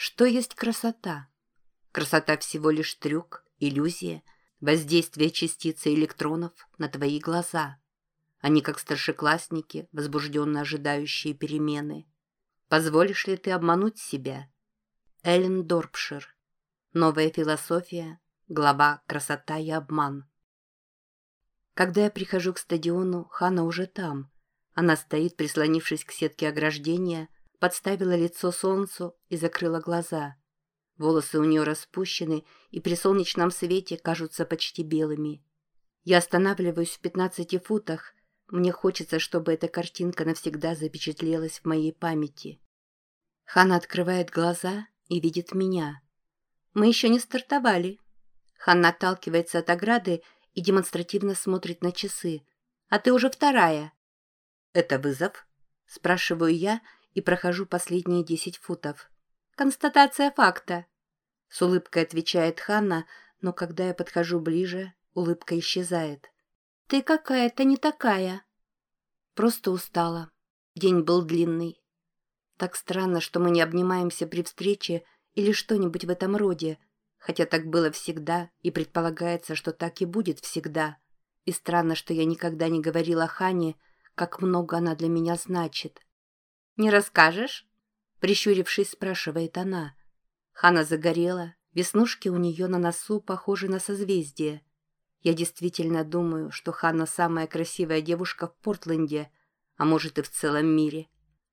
Что есть красота? Красота всего лишь трюк, иллюзия, воздействие частицы электронов на твои глаза. Они как старшеклассники, возбужденно ожидающие перемены. Позволишь ли ты обмануть себя? Эллен Дорпшир. Новая философия. Глава «Красота и обман». Когда я прихожу к стадиону, Хана уже там. Она стоит, прислонившись к сетке ограждения, подставила лицо солнцу и закрыла глаза. Волосы у нее распущены и при солнечном свете кажутся почти белыми. Я останавливаюсь в 15 футах. Мне хочется, чтобы эта картинка навсегда запечатлелась в моей памяти. Хана открывает глаза и видит меня. Мы еще не стартовали. Ханна отталкивается от ограды и демонстративно смотрит на часы. «А ты уже вторая». «Это вызов?» – спрашиваю я и прохожу последние десять футов. «Констатация факта», — с улыбкой отвечает Ханна, но когда я подхожу ближе, улыбка исчезает. «Ты какая-то не такая». Просто устала. День был длинный. Так странно, что мы не обнимаемся при встрече или что-нибудь в этом роде, хотя так было всегда, и предполагается, что так и будет всегда. И странно, что я никогда не говорила Хане, как много она для меня значит. «Не расскажешь?» Прищурившись, спрашивает она. Хана загорела, веснушки у нее на носу похожи на созвездие. Я действительно думаю, что Хана самая красивая девушка в Портленде, а может и в целом мире.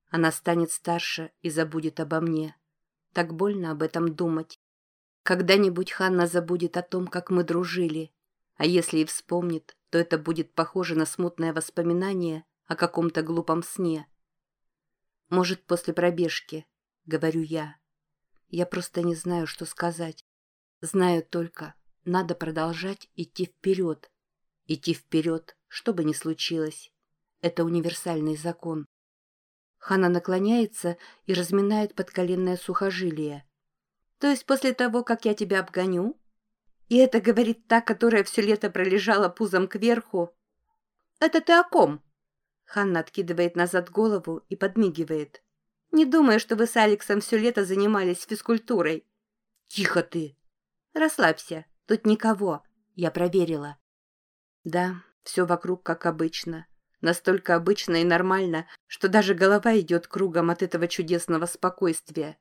Она станет старше и забудет обо мне. Так больно об этом думать. Когда-нибудь Ханна забудет о том, как мы дружили. А если и вспомнит, то это будет похоже на смутное воспоминание о каком-то глупом сне. Может, после пробежки, говорю я. Я просто не знаю, что сказать. Знаю только, надо продолжать идти вперед. Идти вперед, что бы ни случилось. Это универсальный закон. Хана наклоняется и разминает подколенное сухожилие. То есть после того, как я тебя обгоню? И это говорит та, которая все лето пролежала пузом кверху. Это ты о ком? Ханна откидывает назад голову и подмигивает. «Не думаю, что вы с Алексом все лето занимались физкультурой». «Тихо ты!» «Расслабься, тут никого. Я проверила». «Да, все вокруг как обычно. Настолько обычно и нормально, что даже голова идет кругом от этого чудесного спокойствия.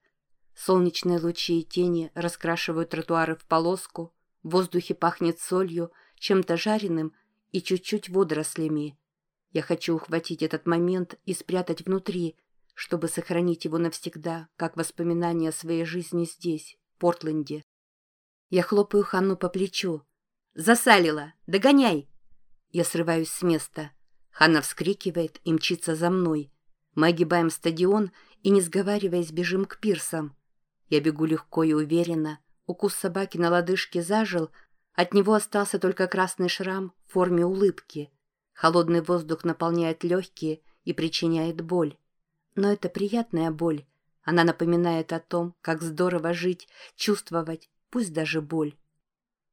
Солнечные лучи и тени раскрашивают тротуары в полоску, в воздухе пахнет солью, чем-то жареным и чуть-чуть водорослями. Я хочу ухватить этот момент и спрятать внутри, чтобы сохранить его навсегда, как воспоминание о своей жизни здесь, в Портленде. Я хлопаю Ханну по плечу. «Засалила! Догоняй!» Я срываюсь с места. Ханна вскрикивает и мчится за мной. Мы огибаем стадион и, не сговариваясь, бежим к пирсам. Я бегу легко и уверенно. Укус собаки на лодыжке зажил, от него остался только красный шрам в форме улыбки. Холодный воздух наполняет легкие и причиняет боль. Но это приятная боль. Она напоминает о том, как здорово жить, чувствовать, пусть даже боль.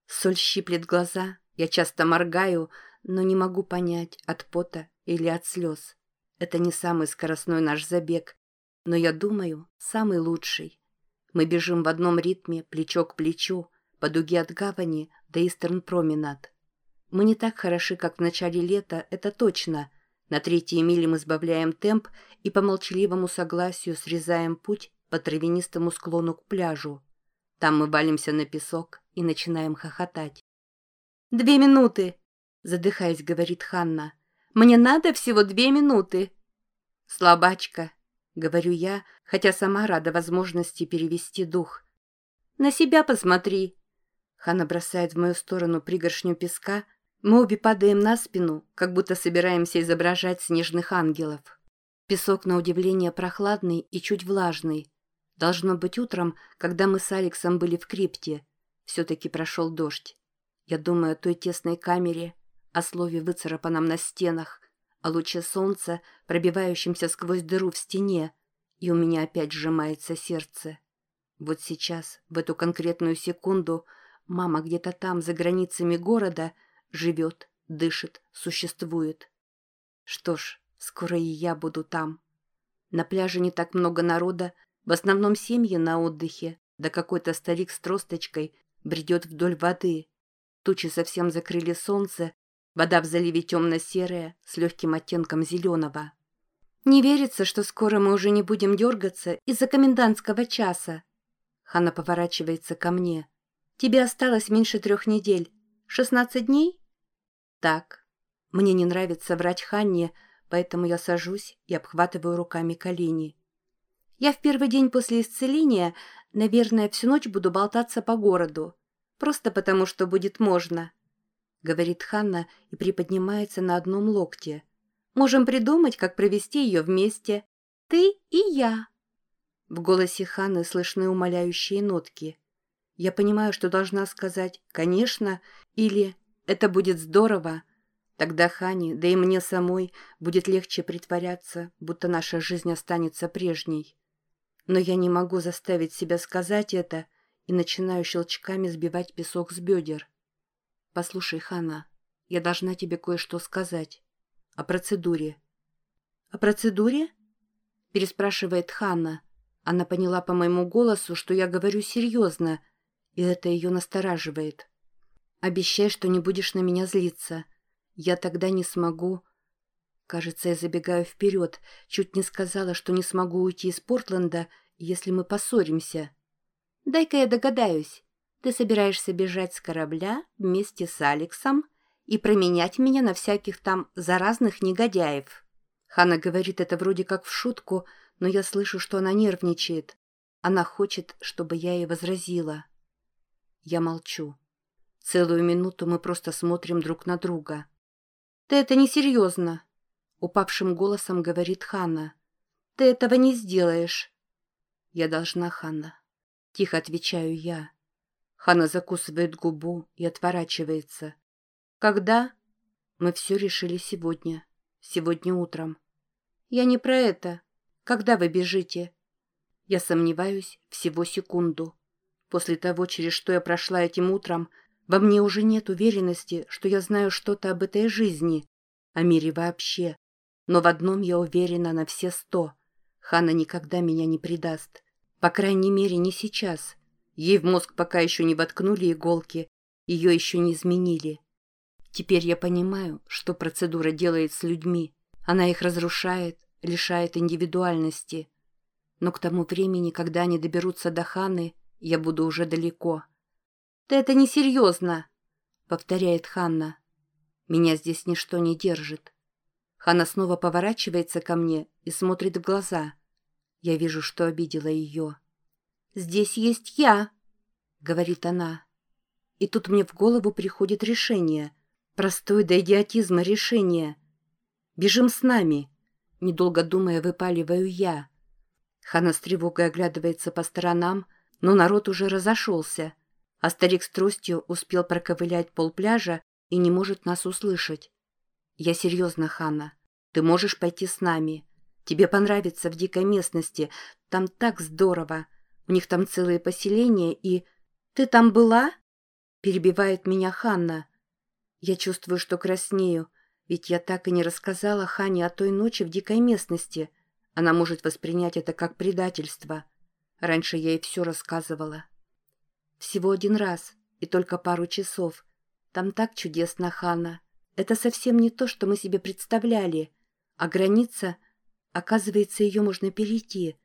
Соль щиплет глаза, я часто моргаю, но не могу понять, от пота или от слез. Это не самый скоростной наш забег, но я думаю, самый лучший. Мы бежим в одном ритме, плечо к плечу, по дуге от гавани до Истерн-променад. Мы не так хороши, как в начале лета, это точно. На третьей миле мы сбавляем темп и по молчаливому согласию срезаем путь по травянистому склону к пляжу. Там мы валимся на песок и начинаем хохотать. «Две минуты!» — задыхаясь, говорит Ханна. «Мне надо всего две минуты!» «Слабачка!» — говорю я, хотя сама рада возможности перевести дух. «На себя посмотри!» Ханна бросает в мою сторону пригоршню песка, мы обе падаем на спину, как будто собираемся изображать снежных ангелов. Песок, на удивление, прохладный и чуть влажный. Должно быть утром, когда мы с Алексом были в крипте. Все-таки прошел дождь. Я думаю о той тесной камере, о слове, выцарапанном на стенах, о луче солнца, пробивающемся сквозь дыру в стене, и у меня опять сжимается сердце. Вот сейчас, в эту конкретную секунду, мама где-то там, за границами города, живет, дышит, существует. Что ж, скоро и я буду там. На пляже не так много народа, В основном семьи на отдыхе, да какой-то старик с тросточкой бредет вдоль воды. Тучи совсем закрыли солнце, вода в заливе темно-серая, с легким оттенком зеленого. «Не верится, что скоро мы уже не будем дергаться из-за комендантского часа». Ханна поворачивается ко мне. «Тебе осталось меньше трех недель. Шестнадцать дней?» «Так. Мне не нравится врать Ханне, поэтому я сажусь и обхватываю руками колени. Я в первый день после исцеления, наверное, всю ночь буду болтаться по городу. Просто потому, что будет можно», — говорит Ханна и приподнимается на одном локте. Можем придумать, как провести ее вместе. Ты и я». В голосе Ханны слышны умоляющие нотки. Я понимаю, что должна сказать «конечно» или «это будет здорово». Тогда Хане, да и мне самой, будет легче притворяться, будто наша жизнь останется прежней. Но я не могу заставить себя сказать это и начинаю щелчками сбивать песок с бедер. «Послушай, Хана, я должна тебе кое-что сказать». О процедуре. «О процедуре?» – переспрашивает Ханна. Она поняла по моему голосу, что я говорю серьезно, и это ее настораживает. «Обещай, что не будешь на меня злиться. Я тогда не смогу...» Кажется, я забегаю вперед, чуть не сказала, что не смогу уйти из Портленда, если мы поссоримся. «Дай-ка я догадаюсь. Ты собираешься бежать с корабля вместе с Алексом и променять меня на всяких там заразных негодяев. Хана говорит это вроде как в шутку, но я слышу, что она нервничает. Она хочет, чтобы я ей возразила. Я молчу. Целую минуту мы просто смотрим друг на друга. «Ты это несерьезно», — упавшим голосом говорит Ханна. «Ты этого не сделаешь». «Я должна, Ханна», — тихо отвечаю я. Ханна закусывает губу и отворачивается. Когда? Мы все решили сегодня. Сегодня утром. Я не про это. Когда вы бежите? Я сомневаюсь всего секунду. После того, через что я прошла этим утром, во мне уже нет уверенности, что я знаю что-то об этой жизни, о мире вообще. Но в одном я уверена на все сто. Хана никогда меня не предаст. По крайней мере, не сейчас. Ей в мозг пока еще не воткнули иголки, ее еще не изменили. Теперь я понимаю, что процедура делает с людьми. Она их разрушает, лишает индивидуальности. Но к тому времени, когда они доберутся до Ханы, я буду уже далеко. «Ты это несерьезно!» — повторяет Ханна. «Меня здесь ничто не держит». Ханна снова поворачивается ко мне и смотрит в глаза. Я вижу, что обидела ее. «Здесь есть я!» — говорит она. И тут мне в голову приходит решение — Простое до идиотизма решение. «Бежим с нами!» Недолго думая, выпаливаю я. Хана с тревогой оглядывается по сторонам, но народ уже разошелся, а старик с тростью успел проковылять полпляжа и не может нас услышать. «Я серьезно, Хана. Ты можешь пойти с нами. Тебе понравится в дикой местности. Там так здорово. У них там целые поселения и...» «Ты там была?» Перебивает меня Ханна. Я чувствую, что краснею, ведь я так и не рассказала Хане о той ночи в дикой местности. Она может воспринять это как предательство. Раньше я ей все рассказывала. Всего один раз, и только пару часов. Там так чудесно, Хана. Это совсем не то, что мы себе представляли. А граница, оказывается, ее можно перейти.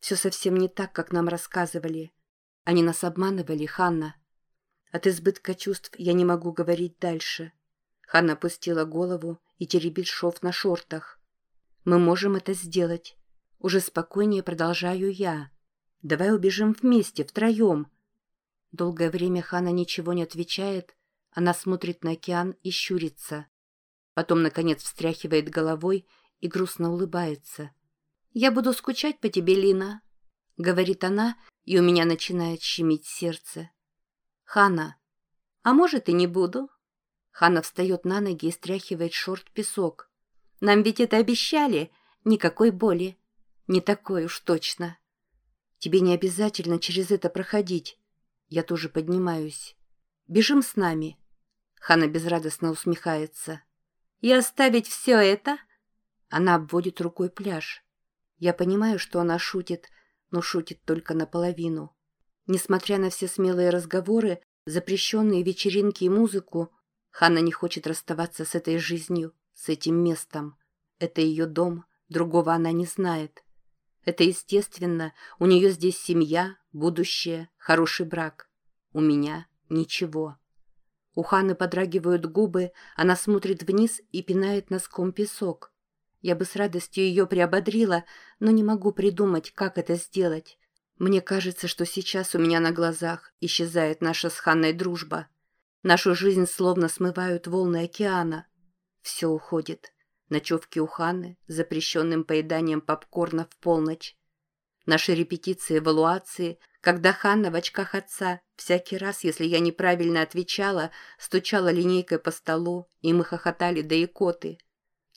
Все совсем не так, как нам рассказывали. Они нас обманывали, Ханна. От избытка чувств я не могу говорить дальше. Ханна опустила голову и теребит шов на шортах. «Мы можем это сделать. Уже спокойнее продолжаю я. Давай убежим вместе, втроем». Долгое время Хана ничего не отвечает. Она смотрит на океан и щурится. Потом, наконец, встряхивает головой и грустно улыбается. «Я буду скучать по тебе, Лина», — говорит она, и у меня начинает щемить сердце. «Хана, а может и не буду?» Хана встает на ноги и стряхивает шорт песок. «Нам ведь это обещали. Никакой боли. Не такой уж точно. Тебе не обязательно через это проходить. Я тоже поднимаюсь. Бежим с нами». Хана безрадостно усмехается. «И оставить все это?» Она обводит рукой пляж. Я понимаю, что она шутит, но шутит только наполовину. Несмотря на все смелые разговоры, запрещенные вечеринки и музыку, Ханна не хочет расставаться с этой жизнью, с этим местом. Это ее дом, другого она не знает. Это естественно, у нее здесь семья, будущее, хороший брак. У меня ничего. У Ханы подрагивают губы, она смотрит вниз и пинает носком песок. Я бы с радостью ее приободрила, но не могу придумать, как это сделать. Мне кажется, что сейчас у меня на глазах исчезает наша с Ханной дружба. Нашу жизнь словно смывают волны океана. Все уходит. Ночевки у Ханны, запрещенным поеданием попкорна в полночь. Наши репетиции, эвалуации, когда Ханна в очках отца всякий раз, если я неправильно отвечала, стучала линейкой по столу, и мы хохотали до икоты.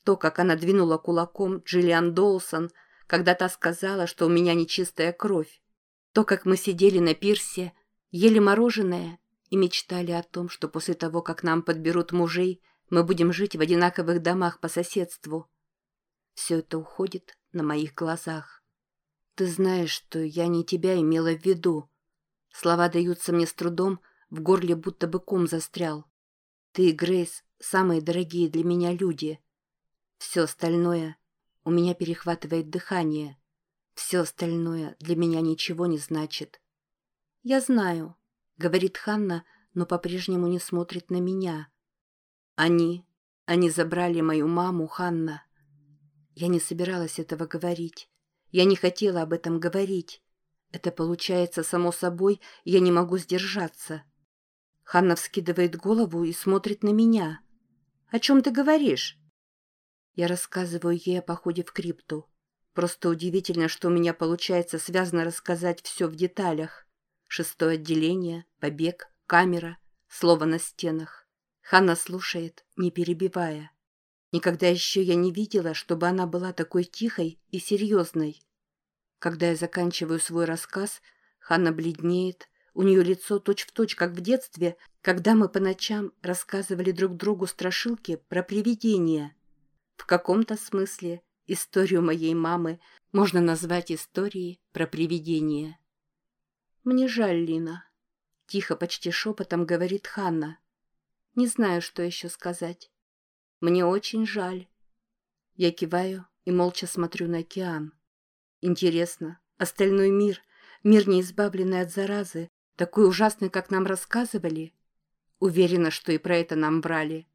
То, как она двинула кулаком Джиллиан Доусон, когда та сказала, что у меня нечистая кровь. То, как мы сидели на пирсе, ели мороженое и мечтали о том, что после того, как нам подберут мужей, мы будем жить в одинаковых домах по соседству. Все это уходит на моих глазах. Ты знаешь, что я не тебя имела в виду. Слова даются мне с трудом, в горле будто бы ком застрял. Ты и Грейс — самые дорогие для меня люди. Все остальное у меня перехватывает дыхание. Все остальное для меня ничего не значит. «Я знаю», — говорит Ханна, но по-прежнему не смотрит на меня. Они, они забрали мою маму, Ханна. Я не собиралась этого говорить. Я не хотела об этом говорить. Это получается само собой, я не могу сдержаться. Ханна вскидывает голову и смотрит на меня. «О чем ты говоришь?» Я рассказываю ей о походе в крипту. Просто удивительно, что у меня получается связно рассказать все в деталях. Шестое отделение, побег, камера, слово на стенах. Ханна слушает, не перебивая. Никогда еще я не видела, чтобы она была такой тихой и серьезной. Когда я заканчиваю свой рассказ, Ханна бледнеет, у нее лицо точь-в-точь, точь, как в детстве, когда мы по ночам рассказывали друг другу страшилки про привидения. В каком-то смысле историю моей мамы можно назвать историей про привидения. «Мне жаль, Лина», — тихо, почти шепотом говорит Ханна. Не знаю, что еще сказать. Мне очень жаль. Я киваю и молча смотрю на океан. Интересно, остальной мир, мир не избавленный от заразы, такой ужасный, как нам рассказывали? Уверена, что и про это нам брали.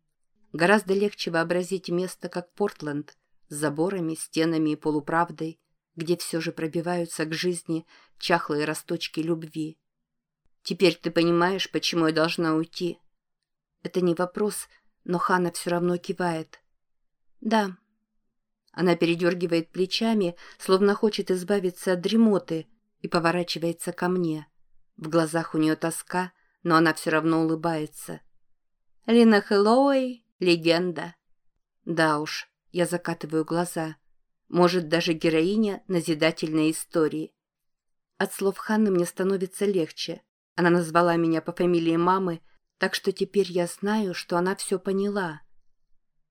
Гораздо легче вообразить место, как Портленд, с заборами, стенами и полуправдой, где все же пробиваются к жизни чахлые росточки любви. Теперь ты понимаешь, почему я должна уйти?» Это не вопрос, но Хана все равно кивает. «Да». Она передергивает плечами, словно хочет избавиться от дремоты, и поворачивается ко мне. В глазах у нее тоска, но она все равно улыбается. «Лина Хэллоуэй — легенда». Да уж, я закатываю глаза. Может, даже героиня назидательной истории. От слов Ханны мне становится легче. Она назвала меня по фамилии мамы, так что теперь я знаю, что она все поняла.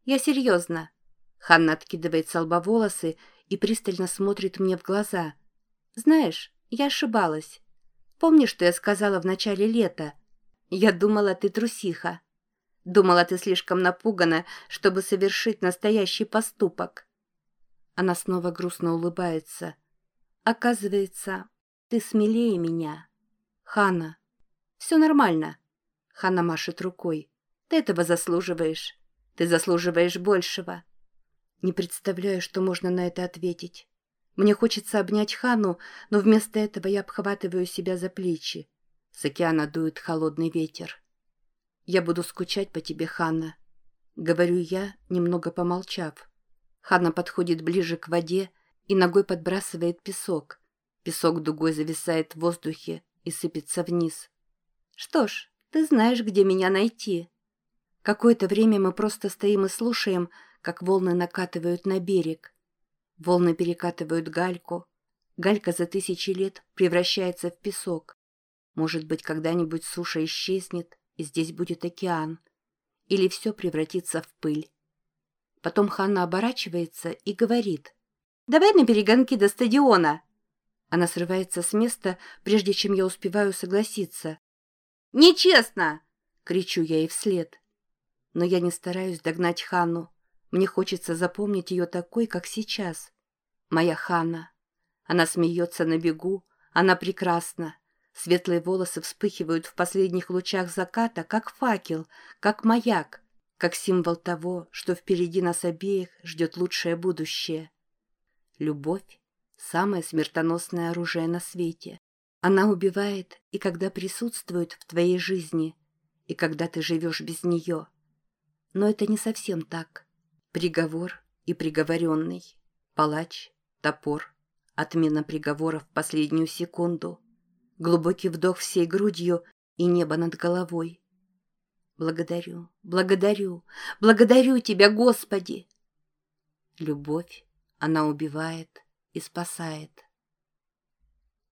«Я серьезно». Ханна откидывает с лба волосы и пристально смотрит мне в глаза. «Знаешь, я ошибалась. Помнишь, что я сказала в начале лета? Я думала, ты трусиха. Думала, ты слишком напугана, чтобы совершить настоящий поступок». Она снова грустно улыбается. «Оказывается, ты смелее меня. Ханна, все нормально». Ханна машет рукой. «Ты этого заслуживаешь. Ты заслуживаешь большего». Не представляю, что можно на это ответить. Мне хочется обнять Хану, но вместо этого я обхватываю себя за плечи. С океана дует холодный ветер. «Я буду скучать по тебе, Ханна», — говорю я, немного помолчав. Ханна подходит ближе к воде и ногой подбрасывает песок. Песок дугой зависает в воздухе и сыпется вниз. «Что ж, ты знаешь, где меня найти». Какое-то время мы просто стоим и слушаем, как волны накатывают на берег. Волны перекатывают гальку. Галька за тысячи лет превращается в песок. Может быть, когда-нибудь суша исчезнет, и здесь будет океан. Или все превратится в пыль. Потом Ханна оборачивается и говорит. «Давай на перегонки до стадиона!» Она срывается с места, прежде чем я успеваю согласиться. «Нечестно!» — кричу я ей вслед. Но я не стараюсь догнать Хану. Мне хочется запомнить ее такой, как сейчас. Моя Хана. Она смеется на бегу, она прекрасна. Светлые волосы вспыхивают в последних лучах заката, как факел, как маяк, как символ того, что впереди нас обеих ждет лучшее будущее. Любовь — самое смертоносное оружие на свете. Она убивает и когда присутствует в твоей жизни, и когда ты живешь без нее. Но это не совсем так. Приговор и приговоренный, палач, топор, отмена приговора в последнюю секунду, глубокий вдох всей грудью и небо над головой. Благодарю, благодарю, благодарю Тебя, Господи! Любовь, она убивает и спасает.